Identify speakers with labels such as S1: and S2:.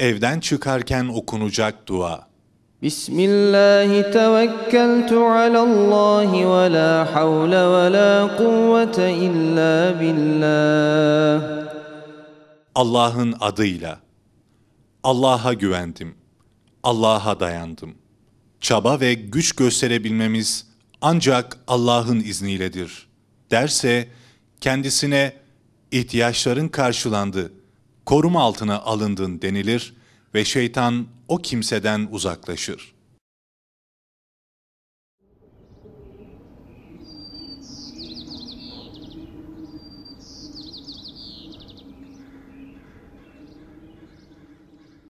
S1: Evden çıkarken okunacak dua.
S2: Bismillahi tevekkeltu alallahi ve la havle ve la kuvvete illa billah.
S1: Allah'ın adıyla. Allah'a güvendim. Allah'a dayandım. Çaba ve güç gösterebilmemiz ancak Allah'ın izniyledir. Derse kendisine ihtiyaçların karşılandı.'' Koruma altına alındın denilir ve şeytan o kimseden uzaklaşır.''